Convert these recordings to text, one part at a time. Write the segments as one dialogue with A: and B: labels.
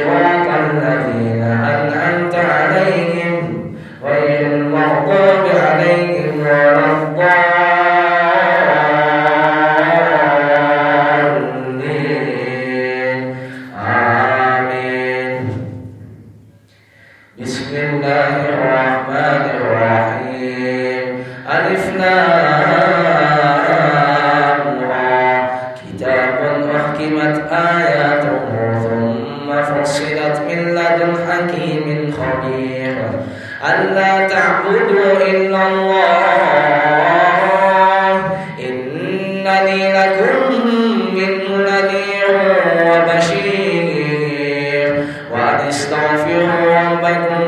A: Sirakan Nabi Nabi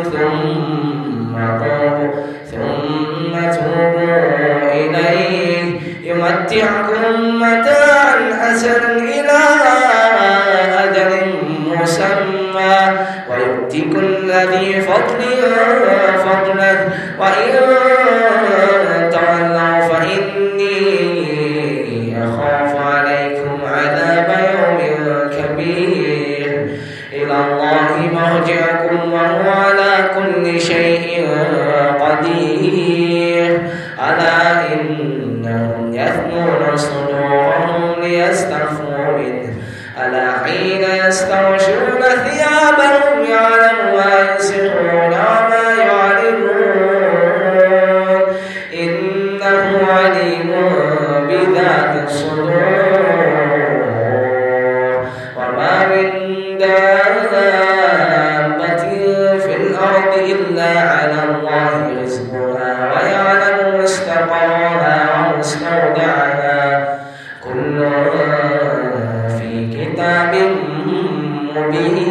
A: ثم توبوا ثم توبوا إليه. يمتعكم متاعا حسنا مبين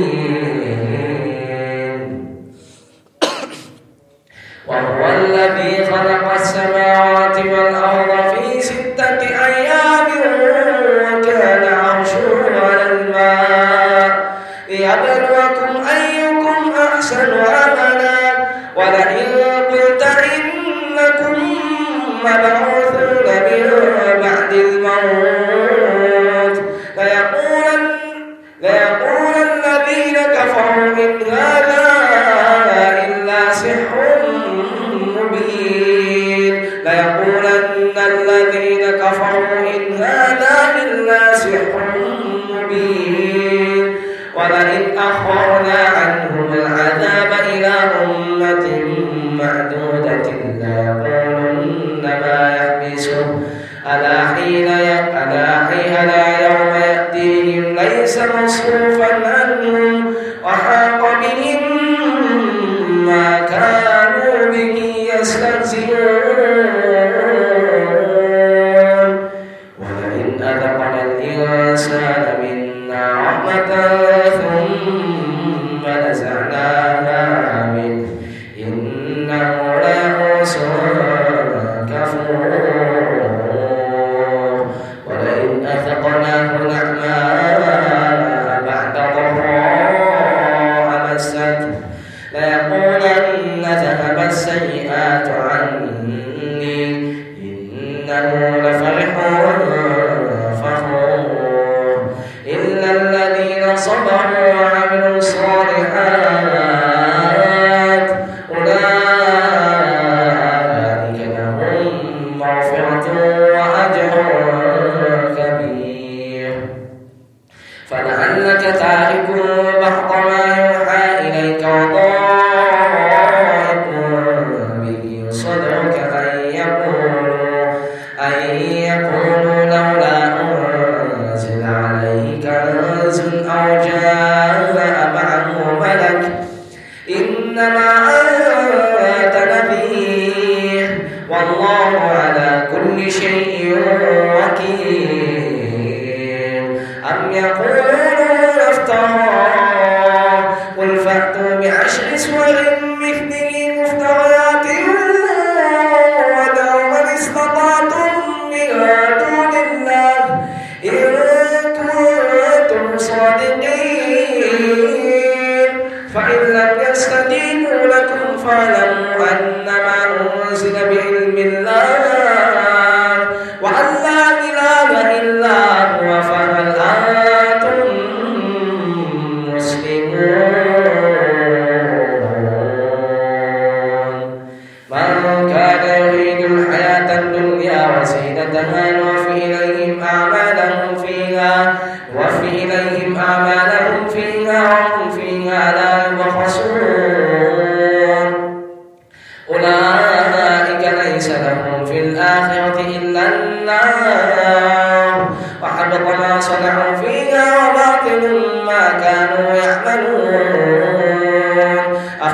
A: لقد خلق الإنسان منا رحمة ثم نزعناها منه إنه لعوس كفور ولئن أثقناه نعماء بعد ضراء مسته ليقولن ذهب السيئات عنه فلعلك تارك بعض ما يوحى إليك وضائق به صدرك أن يقولوا أن يقولوا لولا أنزل عليه كنز أو جاء معه ملك إنما أنت نبيه والله على كل شيء وكيل. أم يقول فإن لم يستجيبوا لكم فاعلموا أنما أنزل بعلم الله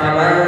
A: আমার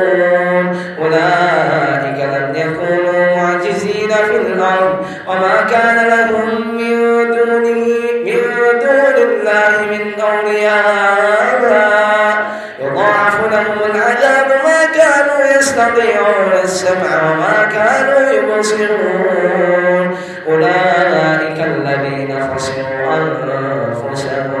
A: يتبعون السمع وما كانوا يبصرون. أولئك الذين خسروا أنفسهم.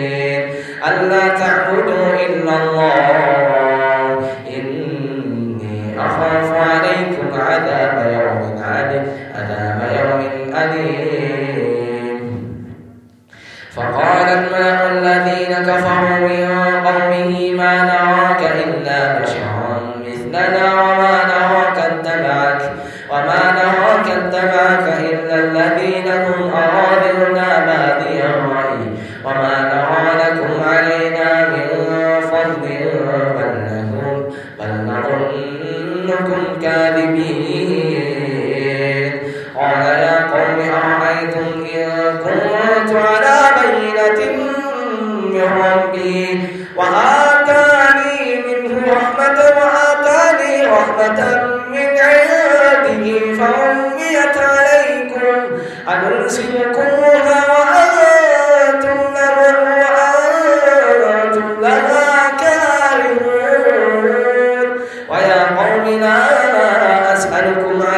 A: ألا تعبدوا إلا الله. إني أخاف عليكم عذاب يوم عليم عذاب يوم أليم. فقال الماء الذين كفروا من قومه ما نراك إلا بشرا مثلنا وما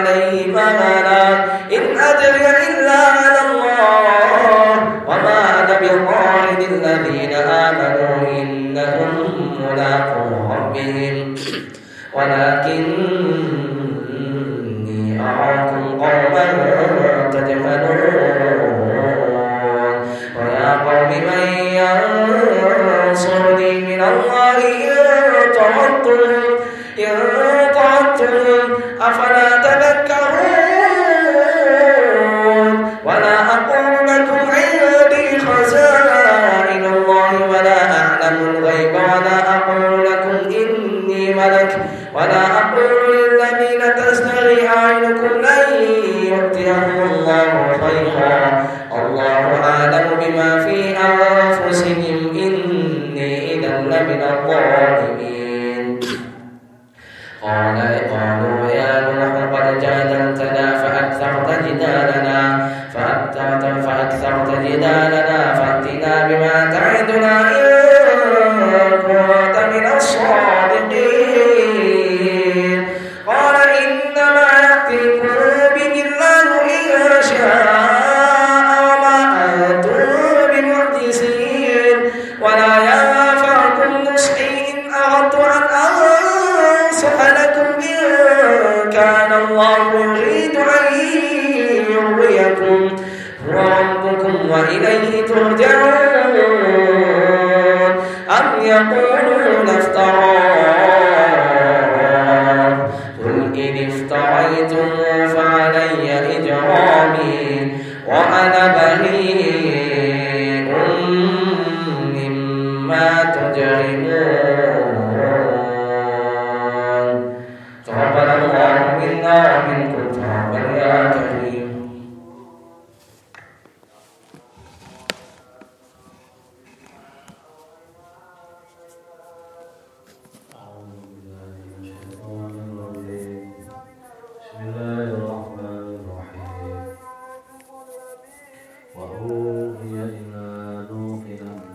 A: عليه فمالا إن أدري إلا على الله وما أنا بطارد الذين آمنوا إنهم ملاقو ربهم. ولكني أراكم قوما تجهلون. ويا قوم من ينصرني من الله إن طردتم إن طردتم أفلا الله خيرا الله أعلم بما في أنفسهم. إني إذا لمن الضالين. وإليه ترجعون. أم يقولون افترى قل إن افتريتم فعلي إجرامي وأنا بريء مما تجرمون. تقبل الله منا ومنكم تقبل يا